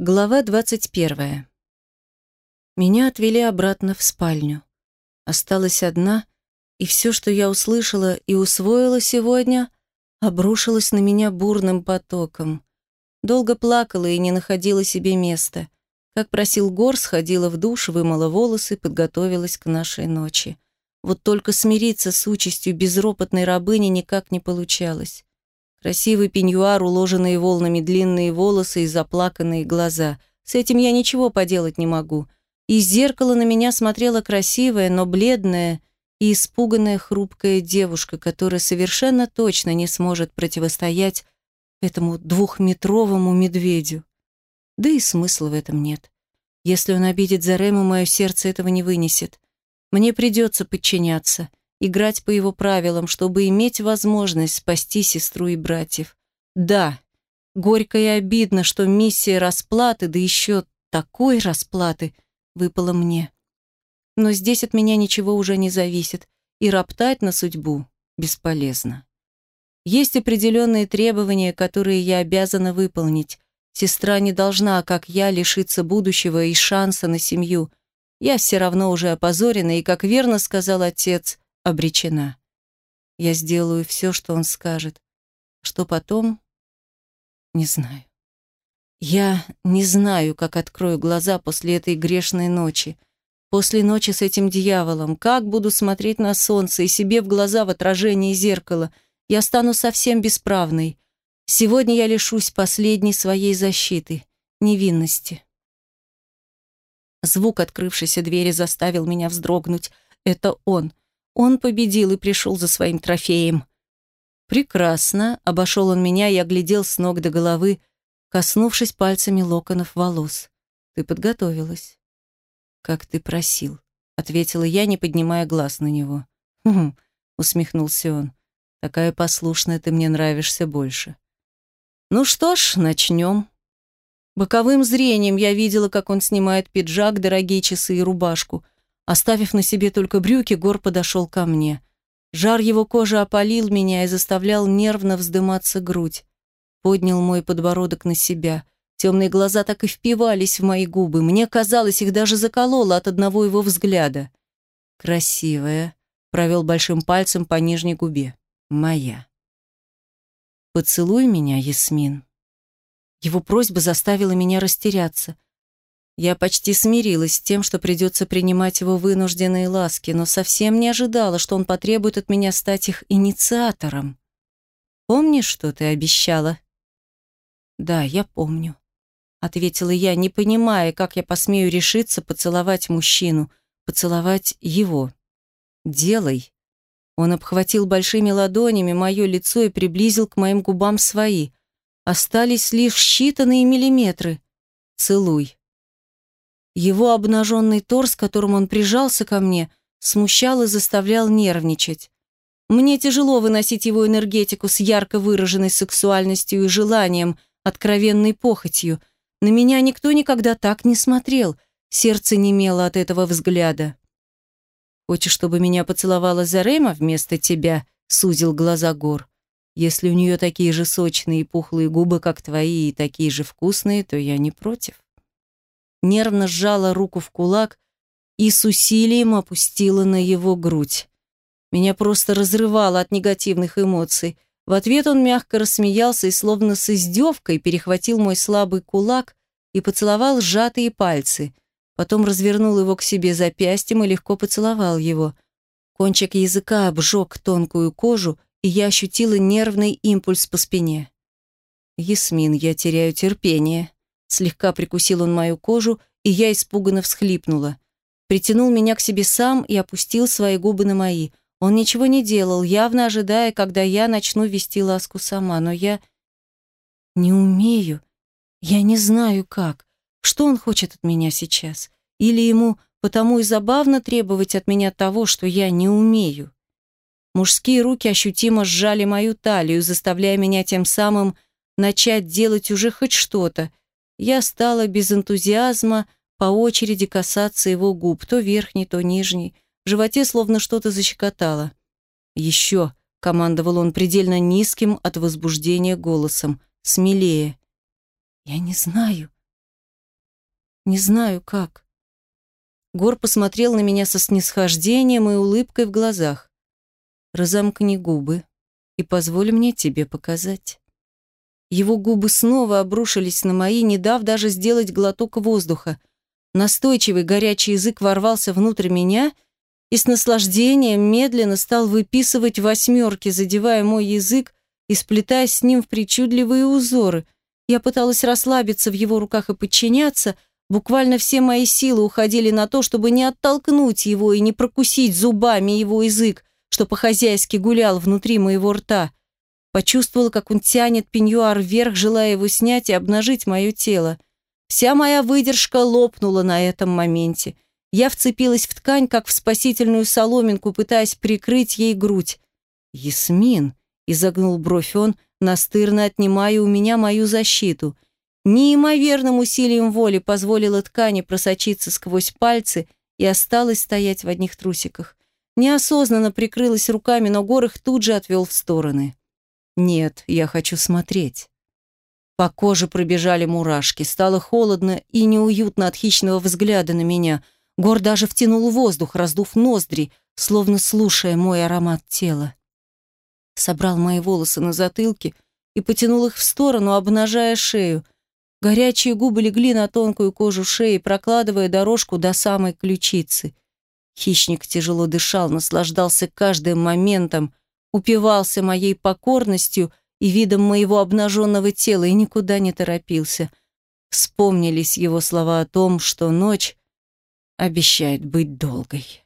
Глава 21. Меня отвели обратно в спальню. Осталась одна, и все, что я услышала и усвоила сегодня, обрушилось на меня бурным потоком. Долго плакала и не находила себе места. Как просил Гор, сходила в душ, вымыла волосы, подготовилась к нашей ночи. Вот только смириться с участью безропотной рабыни никак не получалось. Красивый пеньюар, уложенные волнами длинные волосы и заплаканные глаза. С этим я ничего поделать не могу. Из зеркала на меня смотрела красивая, но бледная и испуганная хрупкая девушка, которая совершенно точно не сможет противостоять этому двухметровому медведю. Да и смысла в этом нет. Если он обидит Зарему, мое сердце этого не вынесет. Мне придется подчиняться играть по его правилам, чтобы иметь возможность спасти сестру и братьев. Да, горько и обидно, что миссия расплаты, да еще такой расплаты, выпала мне. Но здесь от меня ничего уже не зависит, и роптать на судьбу бесполезно. Есть определенные требования, которые я обязана выполнить. Сестра не должна, как я, лишиться будущего и шанса на семью. Я все равно уже опозорена, и, как верно сказал отец, обречена. Я сделаю все, что он скажет. Что потом? Не знаю. Я не знаю, как открою глаза после этой грешной ночи. После ночи с этим дьяволом. Как буду смотреть на солнце и себе в глаза в отражении зеркала. Я стану совсем бесправной. Сегодня я лишусь последней своей защиты, невинности. Звук открывшейся двери заставил меня вздрогнуть. Это он. Он победил и пришел за своим трофеем. Прекрасно, обошел он меня и оглядел с ног до головы, коснувшись пальцами локонов волос. Ты подготовилась. Как ты просил, ответила я, не поднимая глаз на него. Хм, усмехнулся он. Такая послушная ты мне нравишься больше. Ну что ж, начнем. Боковым зрением я видела, как он снимает пиджак, дорогие часы и рубашку – Оставив на себе только брюки, Гор подошел ко мне. Жар его кожи опалил меня и заставлял нервно вздыматься грудь. Поднял мой подбородок на себя. Темные глаза так и впивались в мои губы. Мне казалось, их даже закололо от одного его взгляда. «Красивая», — провел большим пальцем по нижней губе. «Моя». «Поцелуй меня, Ясмин». Его просьба заставила меня растеряться — я почти смирилась с тем, что придется принимать его вынужденные ласки, но совсем не ожидала, что он потребует от меня стать их инициатором. «Помнишь, что ты обещала?» «Да, я помню», — ответила я, не понимая, как я посмею решиться поцеловать мужчину, поцеловать его. «Делай». Он обхватил большими ладонями мое лицо и приблизил к моим губам свои. Остались лишь считанные миллиметры. «Целуй». Его обнаженный торс, которым он прижался ко мне, смущал и заставлял нервничать. Мне тяжело выносить его энергетику с ярко выраженной сексуальностью и желанием, откровенной похотью. На меня никто никогда так не смотрел, сердце немело от этого взгляда. «Хочешь, чтобы меня поцеловала Зарема вместо тебя?» — сузил глаза Гор. «Если у нее такие же сочные и пухлые губы, как твои, и такие же вкусные, то я не против» нервно сжала руку в кулак и с усилием опустила на его грудь. Меня просто разрывало от негативных эмоций. В ответ он мягко рассмеялся и словно с издевкой перехватил мой слабый кулак и поцеловал сжатые пальцы. Потом развернул его к себе запястьем и легко поцеловал его. Кончик языка обжег тонкую кожу, и я ощутила нервный импульс по спине. «Ясмин, я теряю терпение», Слегка прикусил он мою кожу, и я испуганно всхлипнула. Притянул меня к себе сам и опустил свои губы на мои. Он ничего не делал, явно ожидая, когда я начну вести ласку сама, но я не умею. Я не знаю как. Что он хочет от меня сейчас? Или ему потому и забавно требовать от меня того, что я не умею? Мужские руки ощутимо сжали мою талию, заставляя меня тем самым начать делать уже хоть что-то, я стала без энтузиазма по очереди касаться его губ, то верхней, то нижней. В животе словно что-то защекотало. «Еще», — командовал он предельно низким от возбуждения голосом, «смелее». «Я не знаю». Не знаю, как. Гор посмотрел на меня со снисхождением и улыбкой в глазах. Разомкни губы и позволь мне тебе показать. Его губы снова обрушились на мои, не дав даже сделать глоток воздуха. Настойчивый горячий язык ворвался внутрь меня и с наслаждением медленно стал выписывать восьмерки, задевая мой язык и сплетаясь с ним в причудливые узоры. Я пыталась расслабиться в его руках и подчиняться, буквально все мои силы уходили на то, чтобы не оттолкнуть его и не прокусить зубами его язык, что по-хозяйски гулял внутри моего рта. Почувствовала, как он тянет пеньюар вверх, желая его снять и обнажить мое тело. Вся моя выдержка лопнула на этом моменте. Я вцепилась в ткань, как в спасительную соломинку, пытаясь прикрыть ей грудь. «Ясмин!» — изогнул бровь он, настырно отнимая у меня мою защиту. Неимоверным усилием воли позволила ткани просочиться сквозь пальцы и осталась стоять в одних трусиках. Неосознанно прикрылась руками, но Гор их тут же отвел в стороны. «Нет, я хочу смотреть». По коже пробежали мурашки, стало холодно и неуютно от хищного взгляда на меня. Гор даже втянул воздух, раздув ноздри, словно слушая мой аромат тела. Собрал мои волосы на затылке и потянул их в сторону, обнажая шею. Горячие губы легли на тонкую кожу шеи, прокладывая дорожку до самой ключицы. Хищник тяжело дышал, наслаждался каждым моментом, упивался моей покорностью и видом моего обнаженного тела и никуда не торопился. Вспомнились его слова о том, что ночь обещает быть долгой.